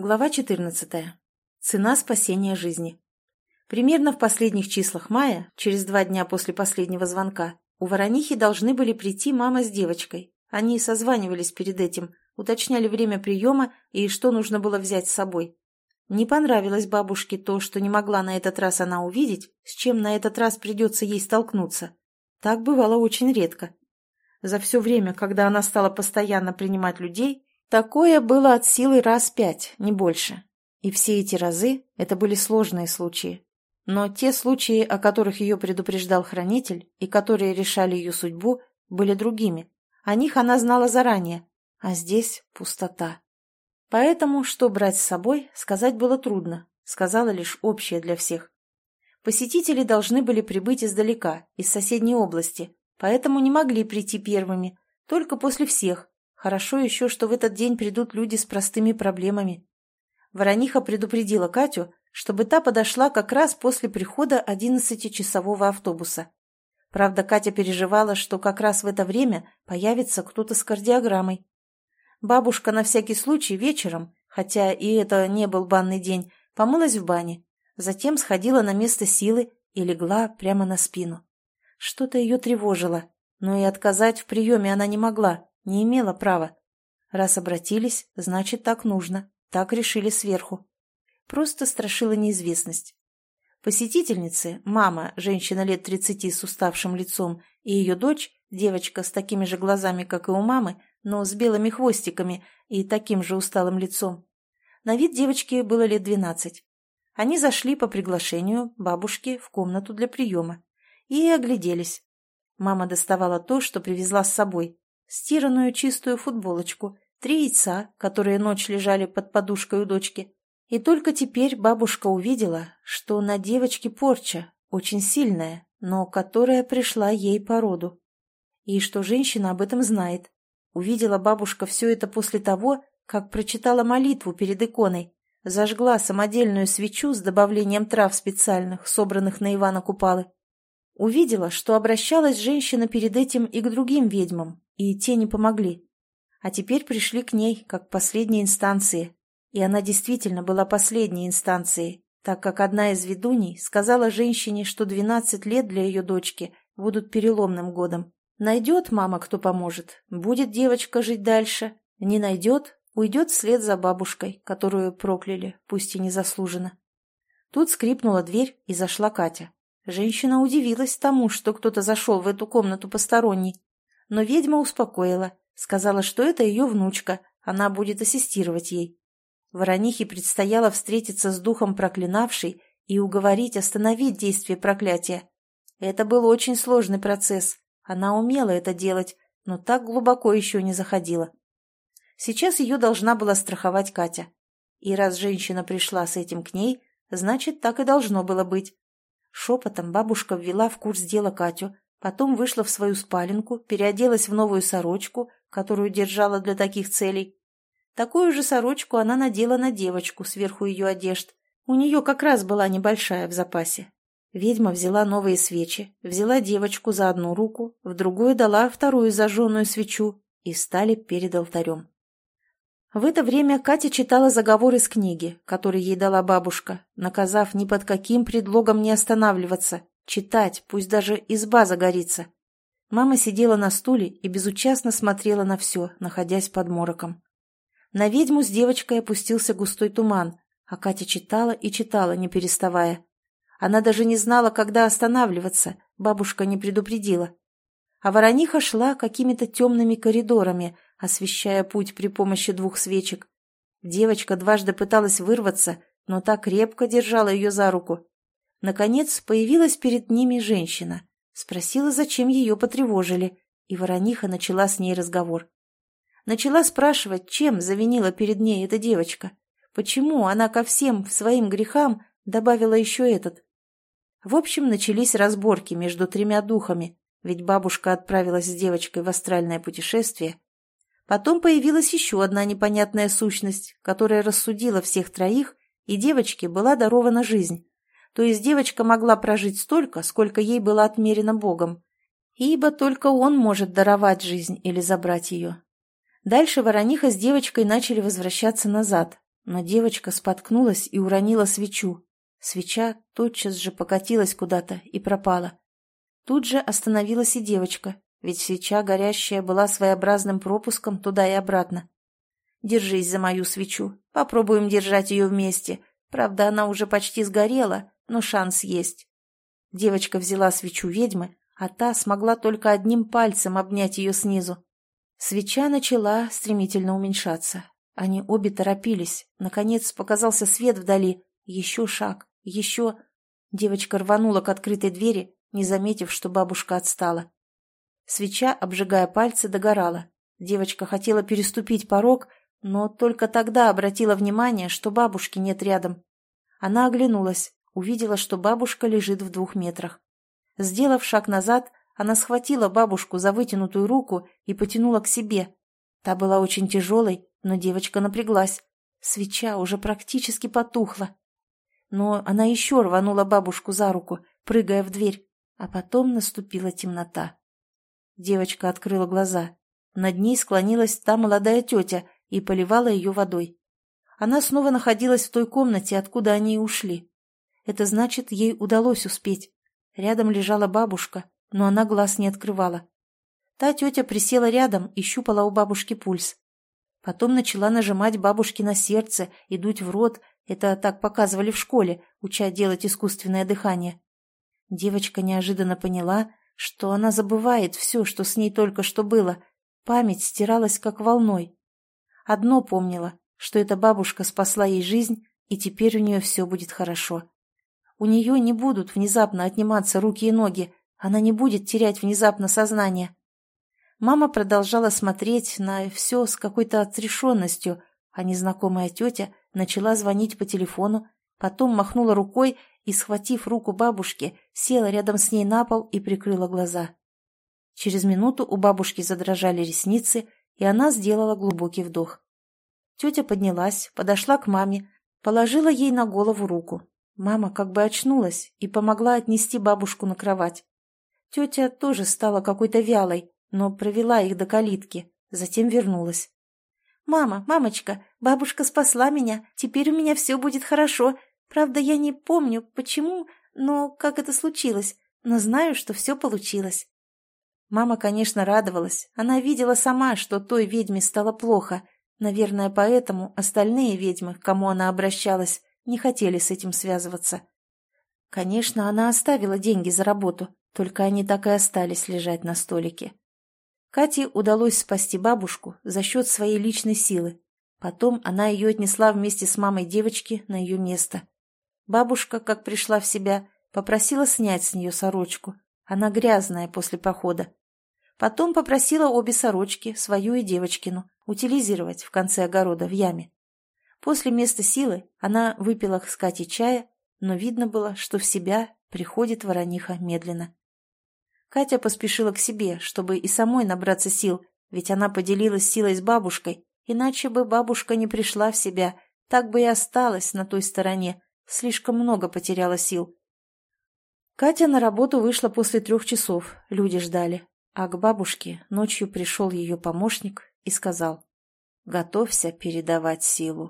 Глава 14. Цена спасения жизни. Примерно в последних числах мая, через два дня после последнего звонка, у Воронихи должны были прийти мама с девочкой. Они созванивались перед этим, уточняли время приема и что нужно было взять с собой. Не понравилось бабушке то, что не могла на этот раз она увидеть, с чем на этот раз придется ей столкнуться. Так бывало очень редко. За все время, когда она стала постоянно принимать людей, Такое было от силы раз пять, не больше. И все эти разы это были сложные случаи. Но те случаи, о которых ее предупреждал хранитель и которые решали ее судьбу, были другими. О них она знала заранее, а здесь пустота. Поэтому, что брать с собой, сказать было трудно, сказала лишь общее для всех. Посетители должны были прибыть издалека, из соседней области, поэтому не могли прийти первыми, только после всех, Хорошо еще, что в этот день придут люди с простыми проблемами. Ворониха предупредила Катю, чтобы та подошла как раз после прихода одиннадцатичасового автобуса. Правда, Катя переживала, что как раз в это время появится кто-то с кардиограммой. Бабушка на всякий случай вечером, хотя и это не был банный день, помылась в бане, затем сходила на место силы и легла прямо на спину. Что-то ее тревожило, но и отказать в приеме она не могла, не имела права. Раз обратились, значит, так нужно. Так решили сверху. Просто страшила неизвестность. Посетительницы, мама, женщина лет тридцати с уставшим лицом, и ее дочь, девочка с такими же глазами, как и у мамы, но с белыми хвостиками и таким же усталым лицом. На вид девочки было лет двенадцать. Они зашли по приглашению бабушки в комнату для приема и огляделись. Мама доставала то, что привезла с собой стиранную чистую футболочку, три яйца, которые ночь лежали под подушкой у дочки. И только теперь бабушка увидела, что на девочке порча, очень сильная, но которая пришла ей по роду. И что женщина об этом знает. Увидела бабушка все это после того, как прочитала молитву перед иконой, зажгла самодельную свечу с добавлением трав специальных, собранных на Ивана Купалы. Увидела, что обращалась женщина перед этим и к другим ведьмам, и те не помогли. А теперь пришли к ней, как к последней инстанции. И она действительно была последней инстанцией, так как одна из ведуней сказала женщине, что 12 лет для ее дочки будут переломным годом. Найдет мама, кто поможет, будет девочка жить дальше. Не найдет, уйдет вслед за бабушкой, которую прокляли, пусть и незаслуженно. Тут скрипнула дверь, и зашла Катя. Женщина удивилась тому, что кто-то зашел в эту комнату посторонний, но ведьма успокоила, сказала, что это ее внучка, она будет ассистировать ей. Воронихе предстояло встретиться с духом проклинавшей и уговорить остановить действие проклятия. Это был очень сложный процесс, она умела это делать, но так глубоко еще не заходила. Сейчас ее должна была страховать Катя. И раз женщина пришла с этим к ней, значит, так и должно было быть. Шепотом бабушка ввела в курс дела Катю, Потом вышла в свою спаленку, переоделась в новую сорочку, которую держала для таких целей. Такую же сорочку она надела на девочку сверху ее одежд. У нее как раз была небольшая в запасе. Ведьма взяла новые свечи, взяла девочку за одну руку, в другую дала вторую зажженную свечу и стали перед алтарем. В это время Катя читала заговор из книги, который ей дала бабушка, наказав ни под каким предлогом не останавливаться, Читать, пусть даже изба загорится. Мама сидела на стуле и безучастно смотрела на все, находясь под мороком. На ведьму с девочкой опустился густой туман, а Катя читала и читала, не переставая. Она даже не знала, когда останавливаться, бабушка не предупредила. А ворониха шла какими-то темными коридорами, освещая путь при помощи двух свечек. Девочка дважды пыталась вырваться, но так крепко держала ее за руку, Наконец появилась перед ними женщина. Спросила, зачем ее потревожили, и ворониха начала с ней разговор. Начала спрашивать, чем завинила перед ней эта девочка. Почему она ко всем своим грехам добавила еще этот? В общем, начались разборки между тремя духами, ведь бабушка отправилась с девочкой в астральное путешествие. Потом появилась еще одна непонятная сущность, которая рассудила всех троих, и девочке была дарована жизнь то есть девочка могла прожить столько, сколько ей было отмерено Богом, ибо только он может даровать жизнь или забрать ее. Дальше Ворониха с девочкой начали возвращаться назад, но девочка споткнулась и уронила свечу. Свеча тотчас же покатилась куда-то и пропала. Тут же остановилась и девочка, ведь свеча горящая была своеобразным пропуском туда и обратно. «Держись за мою свечу, попробуем держать ее вместе. Правда, она уже почти сгорела, но шанс есть». Девочка взяла свечу ведьмы, а та смогла только одним пальцем обнять ее снизу. Свеча начала стремительно уменьшаться. Они обе торопились. Наконец показался свет вдали. Еще шаг, еще... Девочка рванула к открытой двери, не заметив, что бабушка отстала. Свеча, обжигая пальцы, догорала. Девочка хотела переступить порог, но только тогда обратила внимание, что бабушки нет рядом. Она оглянулась, увидела, что бабушка лежит в двух метрах. Сделав шаг назад, она схватила бабушку за вытянутую руку и потянула к себе. Та была очень тяжелой, но девочка напряглась. Свеча уже практически потухла. Но она еще рванула бабушку за руку, прыгая в дверь. А потом наступила темнота. Девочка открыла глаза. Над ней склонилась та молодая тетя и поливала ее водой. Она снова находилась в той комнате, откуда они и ушли. Это значит, ей удалось успеть. Рядом лежала бабушка, но она глаз не открывала. Та тетя присела рядом и щупала у бабушки пульс. Потом начала нажимать бабушке на сердце и дуть в рот, это так показывали в школе, уча делать искусственное дыхание. Девочка неожиданно поняла, что она забывает все, что с ней только что было. Память стиралась как волной. Одно помнила, что эта бабушка спасла ей жизнь, и теперь у нее все будет хорошо. У нее не будут внезапно отниматься руки и ноги, она не будет терять внезапно сознание. Мама продолжала смотреть на все с какой-то отрешенностью, а незнакомая тетя начала звонить по телефону, потом махнула рукой и, схватив руку бабушки, села рядом с ней на пол и прикрыла глаза. Через минуту у бабушки задрожали ресницы, и она сделала глубокий вдох. Тетя поднялась, подошла к маме, положила ей на голову руку. Мама как бы очнулась и помогла отнести бабушку на кровать. Тетя тоже стала какой-то вялой, но провела их до калитки, затем вернулась. «Мама, мамочка, бабушка спасла меня, теперь у меня все будет хорошо, Правда, я не помню, почему, но как это случилось, но знаю, что все получилось. Мама, конечно, радовалась. Она видела сама, что той ведьме стало плохо. Наверное, поэтому остальные ведьмы, к кому она обращалась, не хотели с этим связываться. Конечно, она оставила деньги за работу, только они так и остались лежать на столике. Кате удалось спасти бабушку за счет своей личной силы. Потом она ее отнесла вместе с мамой девочки на ее место. Бабушка, как пришла в себя, попросила снять с нее сорочку. Она грязная после похода. Потом попросила обе сорочки, свою и девочкину, утилизировать в конце огорода в яме. После места силы она выпила с Катей чая, но видно было, что в себя приходит ворониха медленно. Катя поспешила к себе, чтобы и самой набраться сил, ведь она поделилась силой с бабушкой, иначе бы бабушка не пришла в себя, так бы и осталась на той стороне, Слишком много потеряла сил. Катя на работу вышла после трех часов, люди ждали. А к бабушке ночью пришел ее помощник и сказал, «Готовься передавать силу».